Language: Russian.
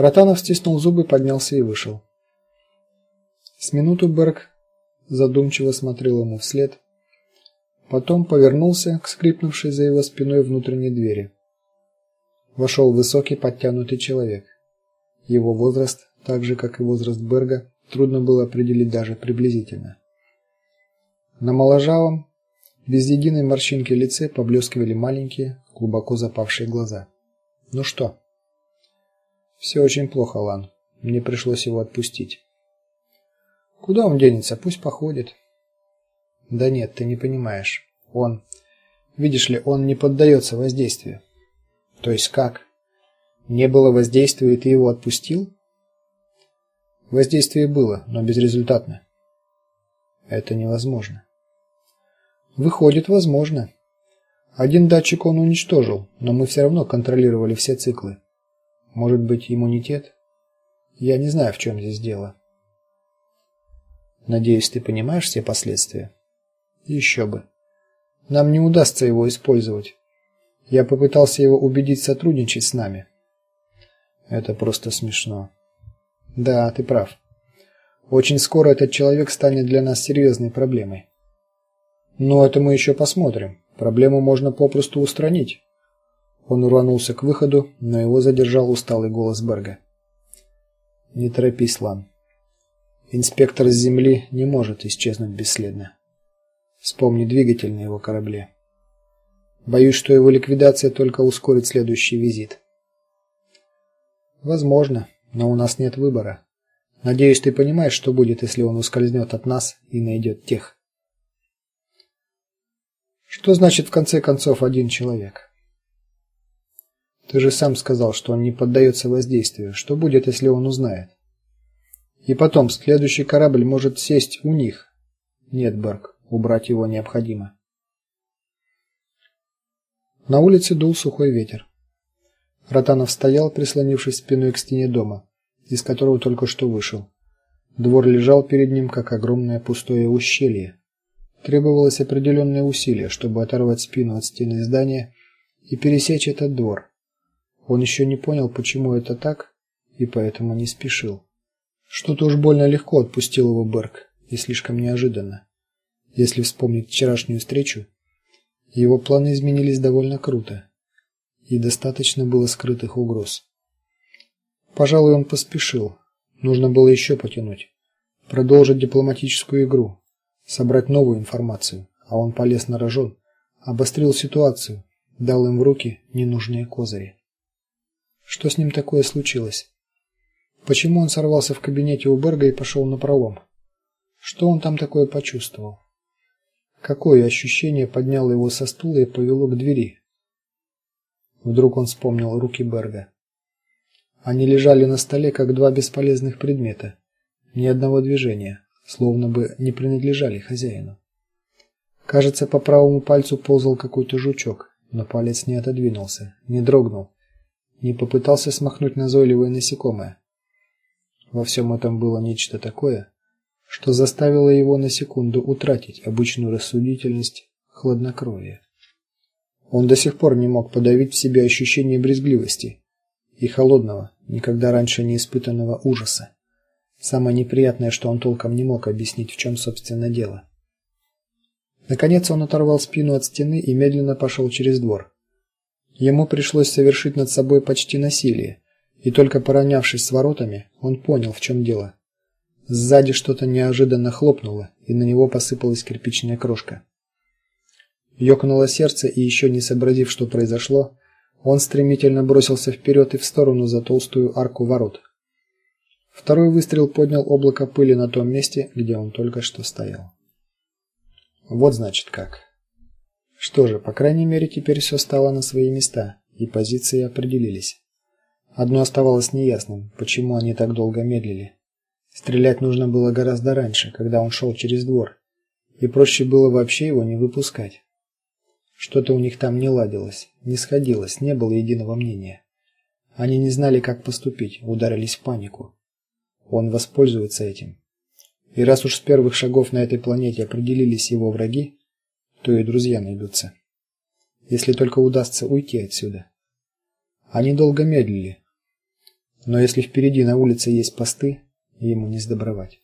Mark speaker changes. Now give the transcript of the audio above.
Speaker 1: Ротанов стиснул зубы, поднялся и вышел. С минуту Берг задумчиво смотрел ему вслед, потом повернулся к скрипнувшей за его спиной внутренней двери. Вошел высокий, подтянутый человек. Его возраст, так же как и возраст Берга, трудно было определить даже приблизительно. На моложавом, без единой морщинки лице поблескивали маленькие, глубоко запавшие глаза. Ну что? Все очень плохо, Лан. Мне пришлось его отпустить. Куда он денется? Пусть походит. Да нет, ты не понимаешь. Он, видишь ли, он не поддается воздействию. То есть как? Не было воздействия, и ты его отпустил? Воздействие было, но безрезультатно. Это невозможно. Выходит, возможно. Один датчик он уничтожил, но мы все равно контролировали все циклы. Может быть, иммунитет? Я не знаю, в чем здесь дело. Надеюсь, ты понимаешь все последствия. Еще бы. Нам не удастся его использовать. Я попытался его убедить сотрудничать с нами. Это просто смешно. Да, ты прав. Очень скоро этот человек станет для нас серьезной проблемой. Но это мы еще посмотрим. Проблему можно попросту устранить. Он рванулся к выходу, но его задержал усталый голос Берга. Не торопись, Лан. Инспектор с земли не может исчезнуть бесследно. Вспомни двигатель на его корабле. Боюсь, что его ликвидация только ускорит следующий визит. Возможно, но у нас нет выбора. Надеюсь, ты понимаешь, что будет, если он ускользнет от нас и найдет тех. Что значит в конце концов один человек? Ты же сам сказал, что он не поддается воздействию. Что будет, если он узнает? И потом, следующий корабль может сесть у них. Нет, Барк, убрать его необходимо. На улице дул сухой ветер. Ротанов стоял, прислонившись спиной к стене дома, из которого только что вышел. Двор лежал перед ним, как огромное пустое ущелье. Требовалось определенное усилие, чтобы оторвать спину от стены здания и пересечь этот двор. Он еще не понял, почему это так, и поэтому не спешил. Что-то уж больно легко отпустил его Берг, и слишком неожиданно. Если вспомнить вчерашнюю встречу, его планы изменились довольно круто, и достаточно было скрытых угроз. Пожалуй, он поспешил. Нужно было еще потянуть, продолжить дипломатическую игру, собрать новую информацию, а он полез на рожон, обострил ситуацию, дал им в руки ненужные козыри. Что с ним такое случилось? Почему он сорвался в кабинете у Берга и пошел на пролом? Что он там такое почувствовал? Какое ощущение подняло его со стула и повело к двери? Вдруг он вспомнил руки Берга. Они лежали на столе как два бесполезных предмета, ни одного движения, словно бы не принадлежали хозяину. Кажется, по правому пальцу ползал какой-то жучок, но палец не отодвинулся, не дрогнул, не попытался смахнуть назойливое насекомое. Во всем этом было нечто такое, что заставило его на секунду утратить обычную рассудительность, хладнокровие. Он до сих пор не мог подавить в себе ощущение брезгливости и холодного, никогда раньше не испытанного ужаса. Самое неприятное, что он толком не мог объяснить, в чем собственно дело. Наконец он оторвал спину от стены и медленно пошел через двор. Ему пришлось совершить над собой почти насилие, и только поравнявшись с воротами, он понял, в чем дело. Сзади что-то неожиданно хлопнуло, и на него посыпалась кирпичная крошка. Ёкнуло сердце, и еще не сообразив, что произошло, он стремительно бросился вперед и в сторону за толстую арку ворот. Второй выстрел поднял облако пыли на том месте, где он только что стоял. Вот значит как. Что же, по крайней мере, теперь все стало на свои места, и позиции определились. Одно оставалось неясным: почему они так долго медлили. Стрелять нужно было гораздо раньше, когда он шел через двор, и проще было вообще его не выпускать. Что-то у них там не ладилось, не сходилось, не было единого мнения. Они не знали, как поступить, ударились в панику. Он воспользуется этим. И раз уж с первых шагов на этой планете определились его враги, то и друзья найдутся. Если только удастся уйти отсюда. Они долго медлили. Но если впереди на улице есть посты, ему не сдобровать.